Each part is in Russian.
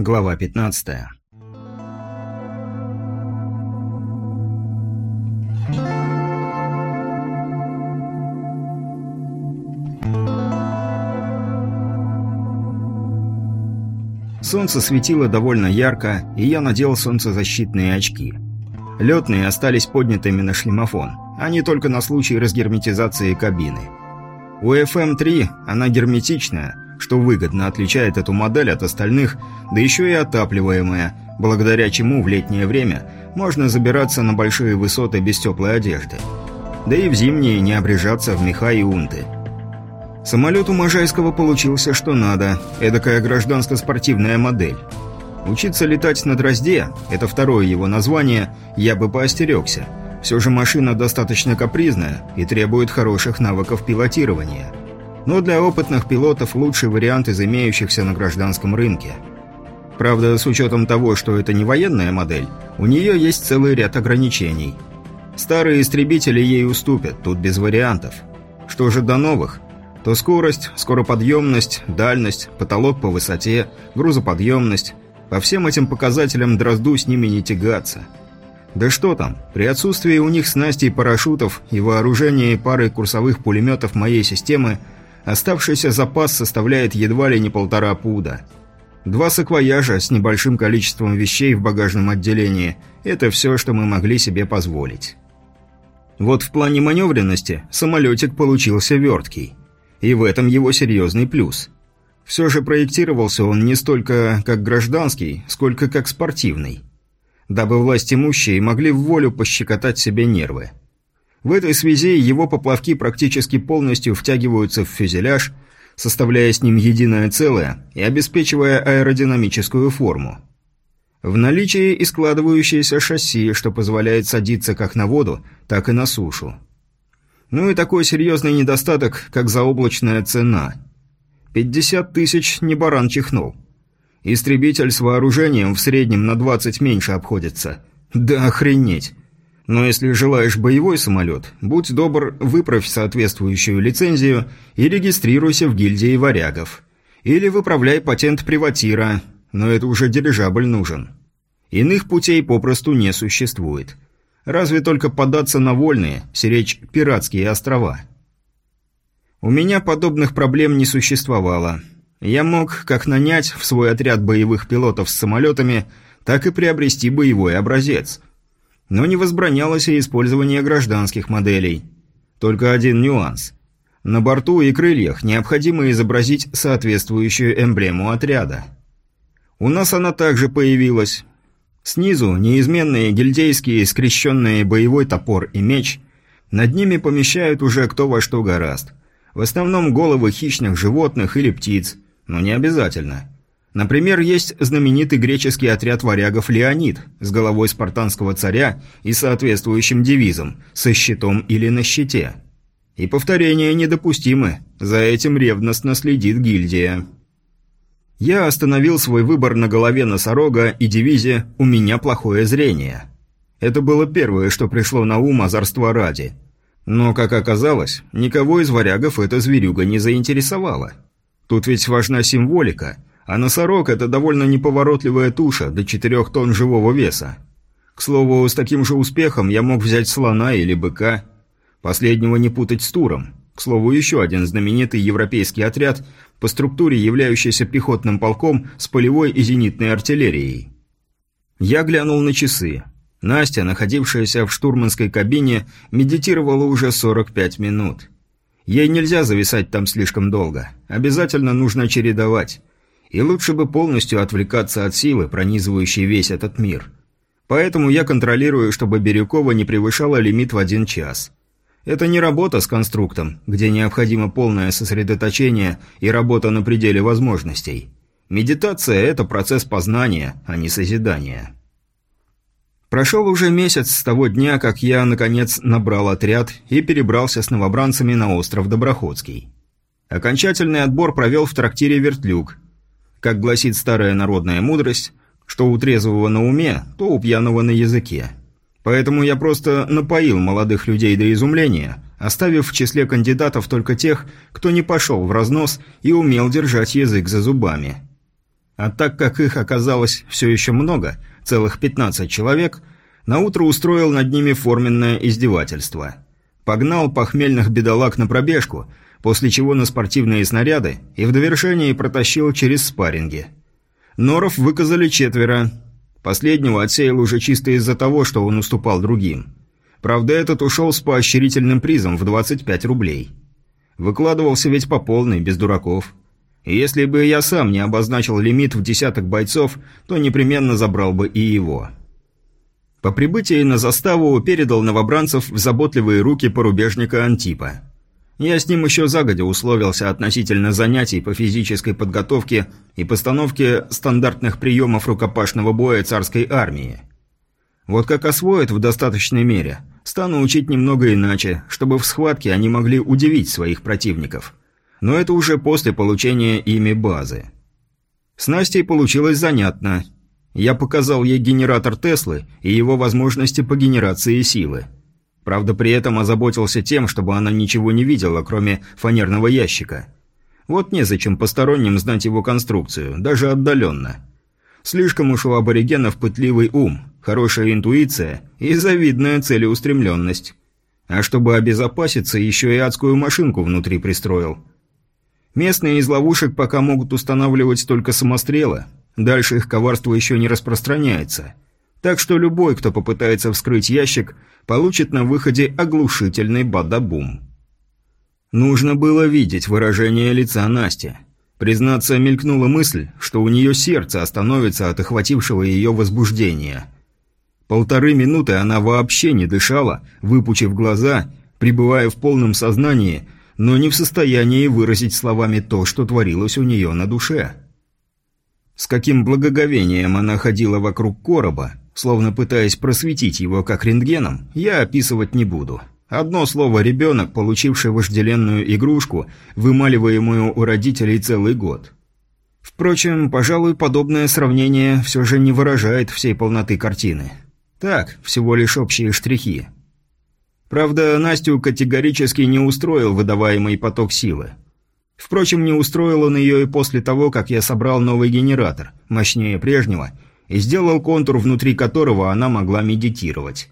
Глава 15. Солнце светило довольно ярко, и я надел солнцезащитные очки. Летные остались поднятыми на шлемофон, а не только на случай разгерметизации кабины. У FM-3 она герметичная, что выгодно отличает эту модель от остальных, да еще и отапливаемая, благодаря чему в летнее время можно забираться на большие высоты без теплой одежды. Да и в зимние не обрежаться в меха и унты. Самолет у Можайского получился что надо, эдакая гражданско-спортивная модель. Учиться летать на дрозде – это второе его название, я бы поостерегся. Все же машина достаточно капризная и требует хороших навыков пилотирования. Но для опытных пилотов лучший вариант из имеющихся на гражданском рынке. Правда, с учетом того, что это не военная модель, у нее есть целый ряд ограничений. Старые истребители ей уступят, тут без вариантов. Что же до новых – то скорость, скороподъемность, дальность, потолок по высоте, грузоподъемность. По всем этим показателям дрозду с ними не тягаться. Да что там, при отсутствии у них снастей парашютов и вооружении пары курсовых пулеметов моей системы, оставшийся запас составляет едва ли не полтора пуда. Два саквояжа с небольшим количеством вещей в багажном отделении – это все, что мы могли себе позволить. Вот в плане маневренности самолетик получился верткий. И в этом его серьезный плюс. Все же проектировался он не столько как гражданский, сколько как спортивный. Дабы власть имущие могли в волю пощекотать себе нервы. В этой связи его поплавки практически полностью втягиваются в фюзеляж, составляя с ним единое целое и обеспечивая аэродинамическую форму. В наличии и складывающееся шасси, что позволяет садиться как на воду, так и на сушу. Ну и такой серьезный недостаток, как заоблачная цена. 50 тысяч не баран чихнул. Истребитель с вооружением в среднем на 20 меньше обходится. Да охренеть. Но если желаешь боевой самолет, будь добр, выправь соответствующую лицензию и регистрируйся в гильдии варягов. Или выправляй патент приватира, но это уже дирижабль нужен. Иных путей попросту не существует. Разве только податься на вольные, сиречь пиратские острова. У меня подобных проблем не существовало. Я мог как нанять в свой отряд боевых пилотов с самолетами, так и приобрести боевой образец. Но не возбранялось и использование гражданских моделей. Только один нюанс. На борту и крыльях необходимо изобразить соответствующую эмблему отряда. У нас она также появилась, Снизу неизменные гильдейские скрещенные боевой топор и меч. Над ними помещают уже кто во что гораст. В основном головы хищных животных или птиц, но не обязательно. Например, есть знаменитый греческий отряд варягов «Леонид» с головой спартанского царя и соответствующим девизом «со щитом или на щите». И повторения недопустимы, за этим ревностно следит гильдия. Я остановил свой выбор на голове носорога и девизе «У меня плохое зрение». Это было первое, что пришло на ум озорства ради. Но, как оказалось, никого из варягов эта зверюга не заинтересовала. Тут ведь важна символика, а носорог – это довольно неповоротливая туша до 4 тонн живого веса. К слову, с таким же успехом я мог взять слона или быка. Последнего не путать с туром. К слову, еще один знаменитый европейский отряд, по структуре являющийся пехотным полком с полевой и зенитной артиллерией. Я глянул на часы. Настя, находившаяся в штурманской кабине, медитировала уже 45 минут. Ей нельзя зависать там слишком долго. Обязательно нужно чередовать. И лучше бы полностью отвлекаться от силы, пронизывающей весь этот мир. Поэтому я контролирую, чтобы Бирюкова не превышала лимит в один час. Это не работа с конструктом, где необходимо полное сосредоточение и работа на пределе возможностей. Медитация – это процесс познания, а не созидания. Прошел уже месяц с того дня, как я, наконец, набрал отряд и перебрался с новобранцами на остров Доброходский. Окончательный отбор провел в трактире «Вертлюг». Как гласит старая народная мудрость, что у трезвого на уме, то у пьяного на языке. Поэтому я просто напоил молодых людей до изумления, оставив в числе кандидатов только тех, кто не пошел в разнос и умел держать язык за зубами. А так как их оказалось все еще много, целых 15 человек, наутро устроил над ними форменное издевательство. Погнал похмельных бедолаг на пробежку, после чего на спортивные снаряды и в довершении протащил через спарринги. Норов выказали четверо. Последнего отсеял уже чисто из-за того, что он уступал другим. Правда, этот ушел с поощрительным призом в 25 рублей. Выкладывался ведь по полной, без дураков. И если бы я сам не обозначил лимит в десяток бойцов, то непременно забрал бы и его. По прибытии на заставу передал новобранцев в заботливые руки порубежника Антипа. Я с ним еще загодя условился относительно занятий по физической подготовке и постановке стандартных приемов рукопашного боя царской армии. Вот как освоят в достаточной мере, стану учить немного иначе, чтобы в схватке они могли удивить своих противников. Но это уже после получения ими базы. С Настей получилось занятно. Я показал ей генератор Теслы и его возможности по генерации силы. Правда, при этом озаботился тем, чтобы она ничего не видела, кроме фанерного ящика. Вот незачем посторонним знать его конструкцию, даже отдаленно. Слишком уж у аборигенов пытливый ум, хорошая интуиция и завидная целеустремленность. А чтобы обезопаситься, еще и адскую машинку внутри пристроил. Местные из ловушек пока могут устанавливать только самострелы, дальше их коварство еще не распространяется. Так что любой, кто попытается вскрыть ящик, получит на выходе оглушительный бадабум. Нужно было видеть выражение лица Насти. Признаться, мелькнула мысль, что у нее сердце остановится от охватившего ее возбуждения. Полторы минуты она вообще не дышала, выпучив глаза, пребывая в полном сознании, но не в состоянии выразить словами то, что творилось у нее на душе. С каким благоговением она ходила вокруг короба, словно пытаясь просветить его как рентгеном, я описывать не буду. Одно слово «ребенок», получивший вожделенную игрушку, вымаливаемую у родителей целый год. Впрочем, пожалуй, подобное сравнение все же не выражает всей полноты картины. Так, всего лишь общие штрихи. Правда, Настю категорически не устроил выдаваемый поток силы. Впрочем, не устроил он ее и после того, как я собрал новый генератор, мощнее прежнего, и сделал контур, внутри которого она могла медитировать.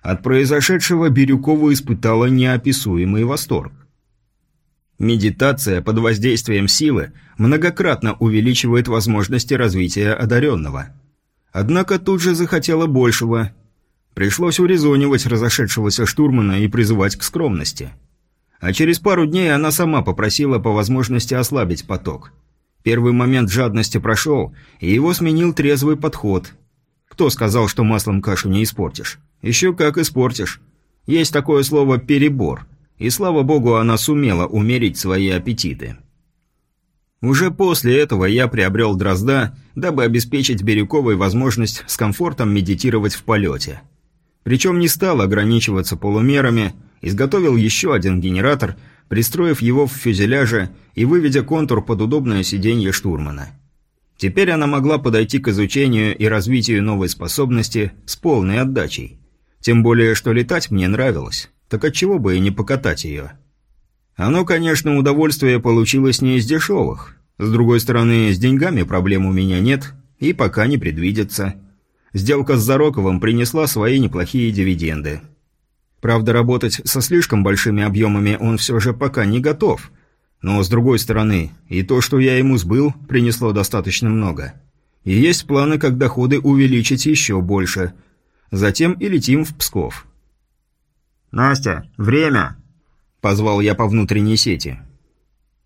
От произошедшего Бирюкова испытала неописуемый восторг. Медитация под воздействием силы многократно увеличивает возможности развития одаренного. Однако тут же захотела большего. Пришлось урезонивать разошедшегося штурмана и призывать к скромности. А через пару дней она сама попросила по возможности ослабить поток. Первый момент жадности прошел, и его сменил трезвый подход. Кто сказал, что маслом кашу не испортишь? Еще как испортишь. Есть такое слово «перебор», и слава богу, она сумела умерить свои аппетиты. Уже после этого я приобрел дрозда, дабы обеспечить Бирюковой возможность с комфортом медитировать в полете. Причем не стал ограничиваться полумерами, изготовил еще один генератор, пристроив его в фюзеляже и выведя контур под удобное сиденье штурмана. Теперь она могла подойти к изучению и развитию новой способности с полной отдачей. Тем более, что летать мне нравилось. Так отчего бы и не покатать ее? Оно, конечно, удовольствие получилось не из дешевых. С другой стороны, с деньгами проблем у меня нет и пока не предвидится. Сделка с Зароковым принесла свои неплохие дивиденды. Правда, работать со слишком большими объемами он все же пока не готов. Но, с другой стороны, и то, что я ему сбыл, принесло достаточно много. И есть планы, как доходы увеличить еще больше – Затем и летим в Псков. «Настя, время!» – позвал я по внутренней сети.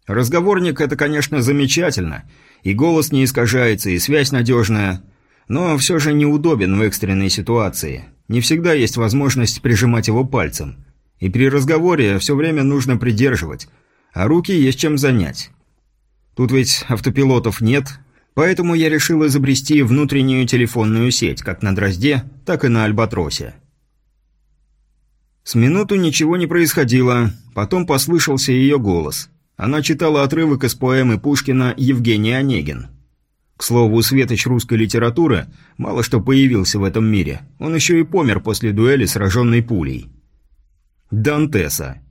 Разговорник – это, конечно, замечательно, и голос не искажается, и связь надежная, но все же неудобен в экстренной ситуации. Не всегда есть возможность прижимать его пальцем. И при разговоре все время нужно придерживать, а руки есть чем занять. Тут ведь автопилотов нет, Поэтому я решил изобрести внутреннюю телефонную сеть, как на Дрозде, так и на Альбатросе. С минуту ничего не происходило, потом послышался ее голос. Она читала отрывок из поэмы Пушкина «Евгений Онегин». К слову, светоч русской литературы мало что появился в этом мире. Он еще и помер после дуэли, сраженной пулей. Дантеса.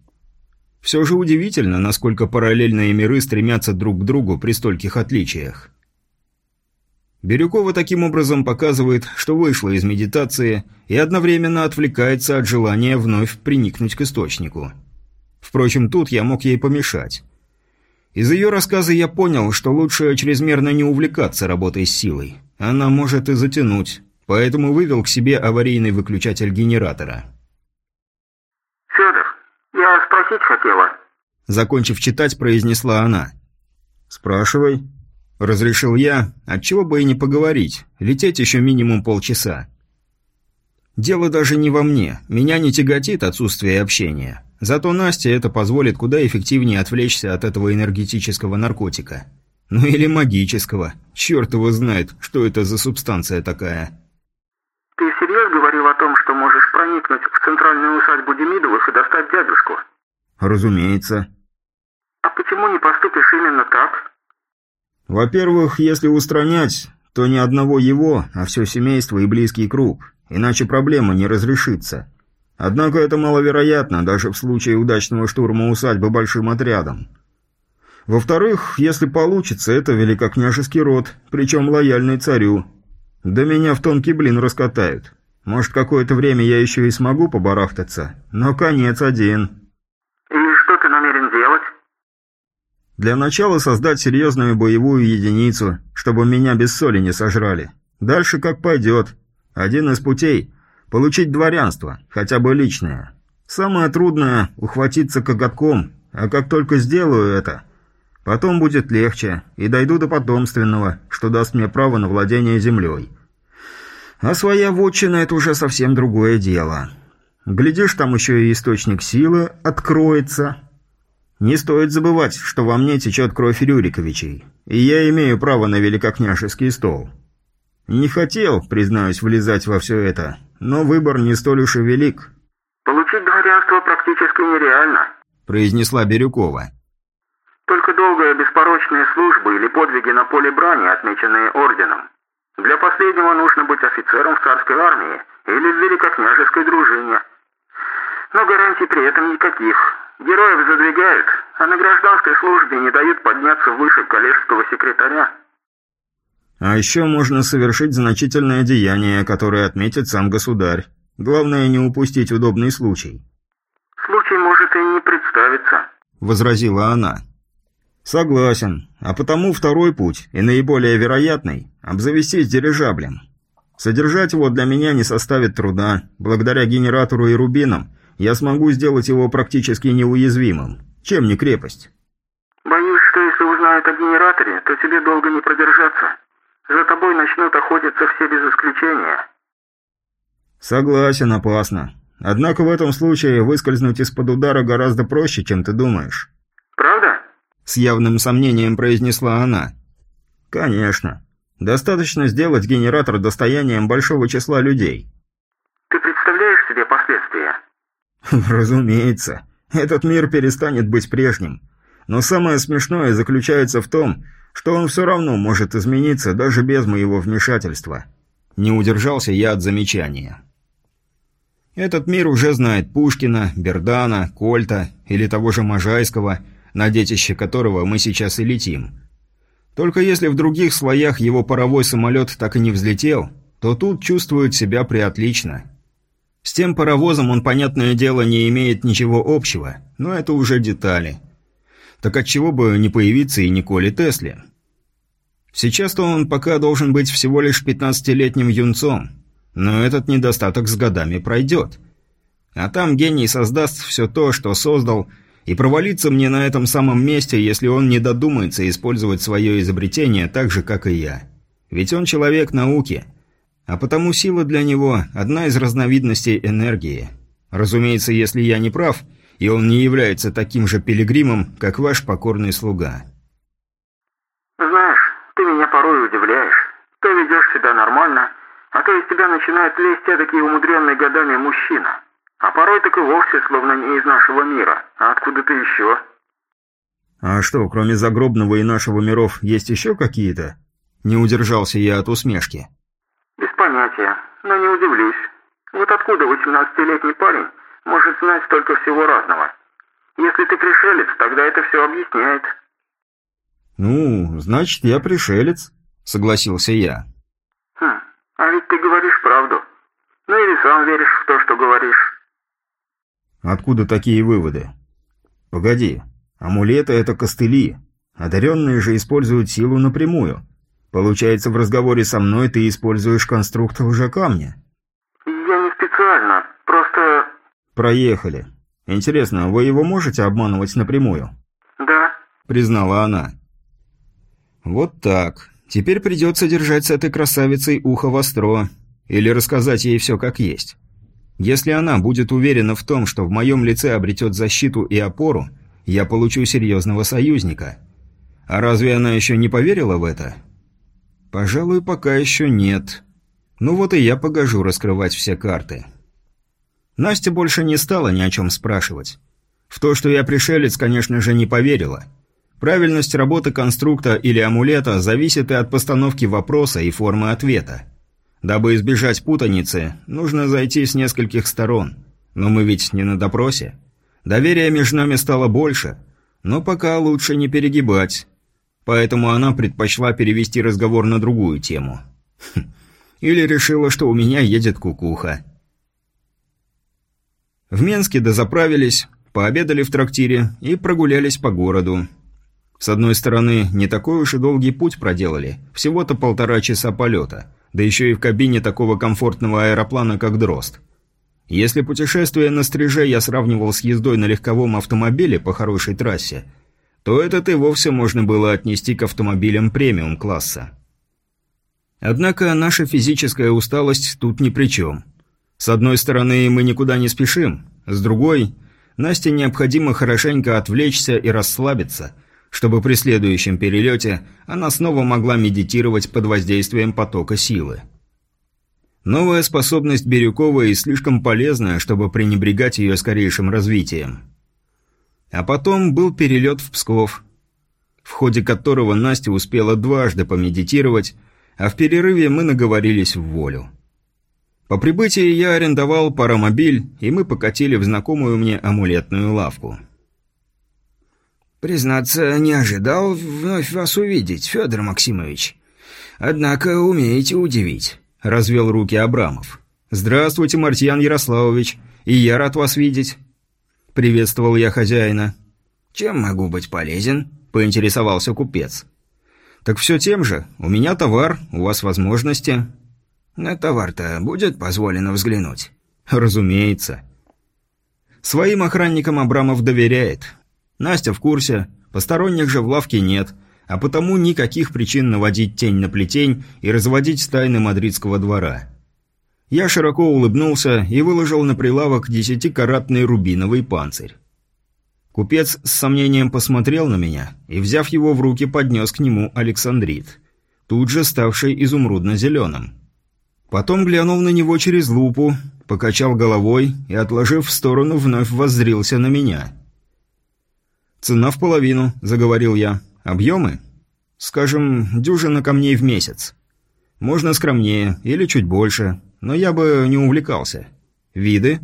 Все же удивительно, насколько параллельные миры стремятся друг к другу при стольких отличиях. Бирюкова таким образом показывает, что вышла из медитации и одновременно отвлекается от желания вновь приникнуть к источнику. Впрочем, тут я мог ей помешать. Из ее рассказа я понял, что лучше чрезмерно не увлекаться работой с силой. Она может и затянуть, поэтому вывел к себе аварийный выключатель генератора. «Федор, я спросить хотела». Закончив читать, произнесла она. «Спрашивай». Разрешил я, отчего бы и не поговорить, лететь еще минимум полчаса. Дело даже не во мне, меня не тяготит отсутствие общения. Зато Насте это позволит куда эффективнее отвлечься от этого энергетического наркотика. Ну или магического. Черт его знает, что это за субстанция такая. «Ты всерьез говорил о том, что можешь проникнуть в центральную усадьбу Демидовых и достать дядюшку?» «Разумеется». «А почему не поступишь именно так?» «Во-первых, если устранять, то не одного его, а все семейство и близкий круг, иначе проблема не разрешится. Однако это маловероятно, даже в случае удачного штурма усадьбы большим отрядом. Во-вторых, если получится, это великокняжеский род, причем лояльный царю. Да меня в тонкий блин раскатают. Может, какое-то время я еще и смогу побарахтаться, но конец один». «И что ты намерен делать?» Для начала создать серьезную боевую единицу, чтобы меня без соли не сожрали. Дальше как пойдет. Один из путей – получить дворянство, хотя бы личное. Самое трудное – ухватиться коготком, а как только сделаю это, потом будет легче, и дойду до потомственного, что даст мне право на владение землей. А своя вотчина – это уже совсем другое дело. Глядишь, там еще и источник силы откроется – не стоит забывать, что во мне течет кровь Рюриковичей, и я имею право на великокняжеский стол. Не хотел, признаюсь, влезать во все это, но выбор не столь уж и велик. «Получить дворянство практически нереально», – произнесла Бирюкова. «Только долгая беспорочная служба или подвиги на поле брани, отмеченные орденом. Для последнего нужно быть офицером в царской армии или в великокняжеской дружине. Но гарантий при этом никаких, Героев задвигают, а на гражданской службе не дают подняться выше коллежского секретаря. А еще можно совершить значительное деяние, которое отметит сам государь. Главное не упустить удобный случай. Случай может и не представиться, возразила она. Согласен. А потому второй путь, и наиболее вероятный, обзавестись дирижаблем. Содержать его для меня не составит труда, благодаря генератору и рубинам, я смогу сделать его практически неуязвимым. Чем не крепость? Боюсь, что если узнают о генераторе, то тебе долго не продержаться. За тобой начнут охотиться все без исключения. Согласен, опасно. Однако в этом случае выскользнуть из-под удара гораздо проще, чем ты думаешь. Правда? С явным сомнением произнесла она. Конечно. Достаточно сделать генератор достоянием большого числа людей. Ты представляешь себе последствия? Разумеется. Этот мир перестанет быть прежним. Но самое смешное заключается в том, что он все равно может измениться даже без моего вмешательства. Не удержался я от замечания. Этот мир уже знает Пушкина, Бердана, Кольта или того же Можайского, на детище которого мы сейчас и летим. Только если в других слоях его паровой самолет так и не взлетел, то тут чувствует себя приотлично – с тем паровозом он, понятное дело, не имеет ничего общего, но это уже детали. Так отчего бы не появиться и Николе Тесле? Сейчас-то он пока должен быть всего лишь 15-летним юнцом, но этот недостаток с годами пройдет. А там гений создаст все то, что создал, и провалится мне на этом самом месте, если он не додумается использовать свое изобретение так же, как и я. Ведь он человек науки – а потому сила для него – одна из разновидностей энергии. Разумеется, если я не прав, и он не является таким же пилигримом, как ваш покорный слуга. «Знаешь, ты меня порой удивляешь. То ведешь себя нормально, а то из тебя начинает лезть эдакий умудренный годами мужчина. А порой так и вовсе словно не из нашего мира, а откуда-то еще». «А что, кроме загробного и нашего миров, есть еще какие-то?» Не удержался я от усмешки. «Без понятия, но не удивлюсь. Вот откуда восемнадцатилетний парень может знать столько всего разного? Если ты пришелец, тогда это все объясняет». «Ну, значит, я пришелец», — согласился я. говоришь правду. Ну или сам веришь в то, что говоришь. Откуда такие выводы? Погоди, амулеты — это костыли. Одаренные же используют силу напрямую. Получается, в разговоре со мной ты используешь конструкт лжекамня. Я не специально, просто... Проехали. Интересно, вы его можете обманывать напрямую? Да. Признала она. Вот так. Теперь придется держать с этой красавицей ухо востро. Или рассказать ей все как есть. Если она будет уверена в том, что в моем лице обретет защиту и опору, я получу серьезного союзника. А разве она еще не поверила в это? Пожалуй, пока еще нет. Ну вот и я погожу раскрывать все карты. Настя больше не стала ни о чем спрашивать. В то, что я пришелец, конечно же, не поверила. Правильность работы конструкта или амулета зависит и от постановки вопроса и формы ответа. Дабы избежать путаницы, нужно зайти с нескольких сторон. Но мы ведь не на допросе. Доверие между нами стало больше, но пока лучше не перегибать. Поэтому она предпочла перевести разговор на другую тему. Хм. Или решила, что у меня едет кукуха. В Менске дозаправились, пообедали в трактире и прогулялись по городу. С одной стороны, не такой уж и долгий путь проделали, всего-то полтора часа полета – да еще и в кабине такого комфортного аэроплана, как «Дрозд». Если путешествие на стриже я сравнивал с ездой на легковом автомобиле по хорошей трассе, то этот и вовсе можно было отнести к автомобилям премиум-класса. Однако наша физическая усталость тут ни при чем. С одной стороны, мы никуда не спешим, с другой, Насте необходимо хорошенько отвлечься и расслабиться – чтобы при следующем перелете она снова могла медитировать под воздействием потока силы. Новая способность Бирюкова и слишком полезная, чтобы пренебрегать ее скорейшим развитием. А потом был перелет в Псков, в ходе которого Настя успела дважды помедитировать, а в перерыве мы наговорились в волю. По прибытии я арендовал паромобиль, и мы покатили в знакомую мне амулетную лавку. Признаться, не ожидал вновь вас увидеть, Федор Максимович. Однако умеете удивить», — развел руки Абрамов. «Здравствуйте, Мартьян Ярославович, и я рад вас видеть». Приветствовал я хозяина. «Чем могу быть полезен?» — поинтересовался купец. «Так все тем же. У меня товар, у вас возможности». «На товар-то будет позволено взглянуть?» «Разумеется». Своим охранникам Абрамов доверяет. Настя в курсе, посторонних же в лавке нет, а потому никаких причин наводить тень на плетень и разводить тайны мадридского двора. Я широко улыбнулся и выложил на прилавок десятикаратный рубиновый панцирь. Купец с сомнением посмотрел на меня и, взяв его в руки, поднес к нему Александрит, тут же ставший изумрудно-зеленым. Потом глянул на него через лупу, покачал головой и, отложив в сторону, вновь воззрился на меня – «Цена в половину», — заговорил я. «Объемы?» «Скажем, дюжина камней в месяц. Можно скромнее или чуть больше, но я бы не увлекался. Виды?»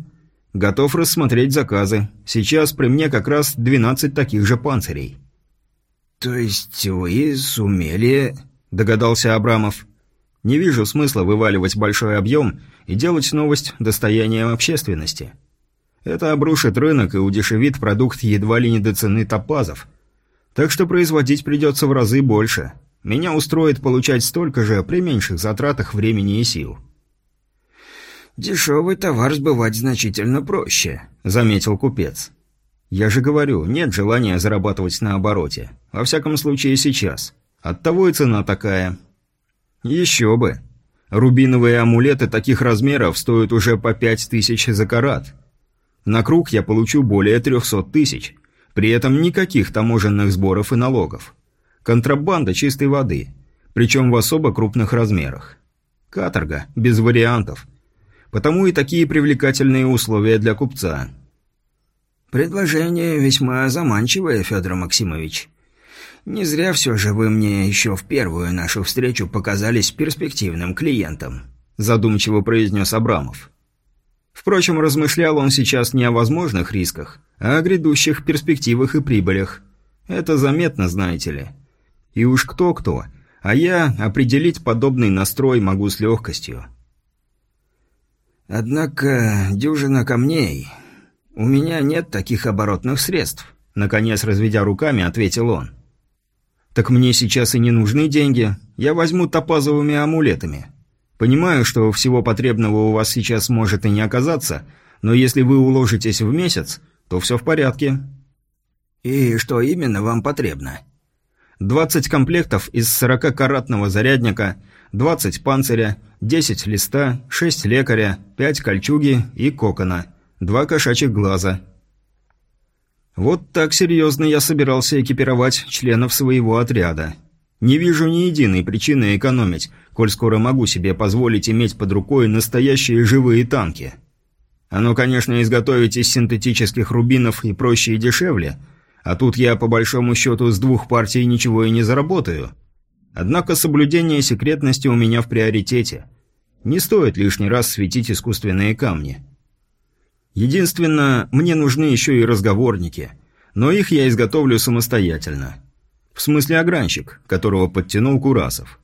«Готов рассмотреть заказы. Сейчас при мне как раз 12 таких же панцирей». «То есть вы сумели...» — догадался Абрамов. «Не вижу смысла вываливать большой объем и делать новость достоянием общественности». Это обрушит рынок и удешевит продукт едва ли не до цены топазов. Так что производить придется в разы больше. Меня устроит получать столько же при меньших затратах времени и сил. «Дешевый товар сбывать значительно проще», — заметил купец. «Я же говорю, нет желания зарабатывать на обороте. Во всяком случае, сейчас. Оттого и цена такая». «Еще бы. Рубиновые амулеты таких размеров стоят уже по пять тысяч за карат. На круг я получу более 300 тысяч. При этом никаких таможенных сборов и налогов. Контрабанда чистой воды. Причем в особо крупных размерах. Каторга, без вариантов. Потому и такие привлекательные условия для купца. «Предложение весьма заманчивое, Федор Максимович. Не зря все же вы мне еще в первую нашу встречу показались перспективным клиентом», задумчиво произнес Абрамов. Впрочем, размышлял он сейчас не о возможных рисках, а о грядущих перспективах и прибылях. Это заметно, знаете ли. И уж кто-кто, а я определить подобный настрой могу с легкостью. Однако дюжина камней. У меня нет таких оборотных средств. Наконец, разведя руками, ответил он. «Так мне сейчас и не нужны деньги. Я возьму топазовыми амулетами. Понимаю, что всего потребного у вас сейчас может и не оказаться, но если вы уложитесь в месяц, то все в порядке». «И что именно вам потребно?» «20 комплектов из 40-каратного зарядника, 20 панциря, 10 листа, 6 лекаря, 5 кольчуги и кокона, 2 кошачьих глаза». Вот так серьезно я собирался экипировать членов своего отряда. Не вижу ни единой причины экономить, коль скоро могу себе позволить иметь под рукой настоящие живые танки. Оно, конечно, изготовить из синтетических рубинов и проще и дешевле, а тут я, по большому счету, с двух партий ничего и не заработаю. Однако соблюдение секретности у меня в приоритете. Не стоит лишний раз светить искусственные камни. Единственное, мне нужны еще и разговорники, но их я изготовлю самостоятельно. В смысле огранщик, которого подтянул Курасов.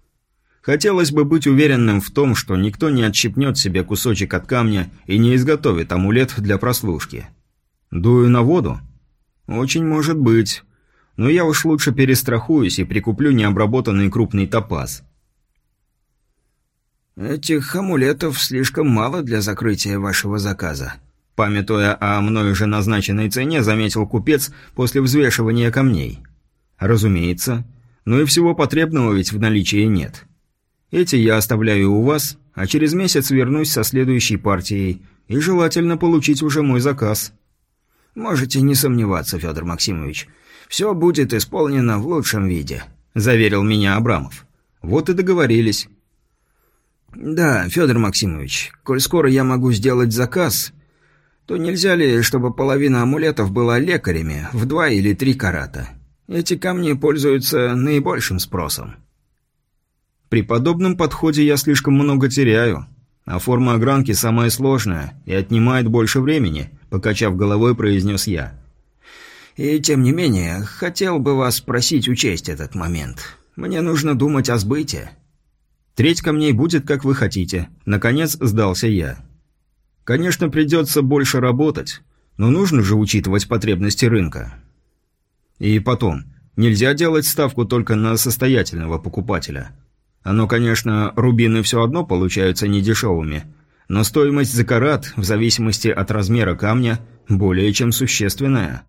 Хотелось бы быть уверенным в том, что никто не отщипнет себе кусочек от камня и не изготовит амулет для прослушки. Дую на воду? Очень может быть. Но я уж лучше перестрахуюсь и прикуплю необработанный крупный топаз. Этих амулетов слишком мало для закрытия вашего заказа, Памятуя о мной уже назначенной цене, заметил купец после взвешивания камней. Разумеется. Но и всего потребного ведь в наличии нет. Эти я оставляю у вас, а через месяц вернусь со следующей партией, и желательно получить уже мой заказ. Можете не сомневаться, Федор Максимович. Все будет исполнено в лучшем виде, заверил меня Абрамов. Вот и договорились. Да, Федор Максимович, коль скоро я могу сделать заказ, то нельзя ли, чтобы половина амулетов была лекарями в два или три карата? Эти камни пользуются наибольшим спросом. При подобном подходе я слишком много теряю, а форма огранки самая сложная и отнимает больше времени, покачав головой, произнес я. И тем не менее, хотел бы вас просить учесть этот момент. Мне нужно думать о сбыте. Треть камней будет, как вы хотите. Наконец сдался я. Конечно, придется больше работать, но нужно же учитывать потребности рынка. И потом, нельзя делать ставку только на состоятельного покупателя. Оно, конечно, рубины все одно получаются недешевыми, но стоимость за карат, в зависимости от размера камня, более чем существенная.